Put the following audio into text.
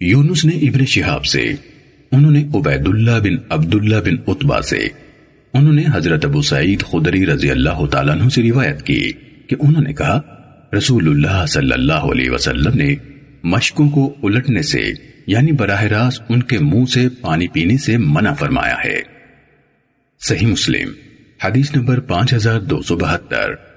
یونس نے ابن شہاب سے، انہوں نے عبید اللہ بن عبداللہ بن عطبہ سے، انہوں نے حضرت ابو سعید خدری رضی اللہ تعالیٰ عنہ سے روایت کی کہ انہوں نے کہا رسول اللہ صلی اللہ علیہ وسلم نے مشکوں کو الٹنے سے یعنی براہ راست ان کے منہ سے پانی پینے سے منع فرمایا ہے۔ صحیح مسلم، حدیث نمبر پانچ ہزار دو سو بہتر۔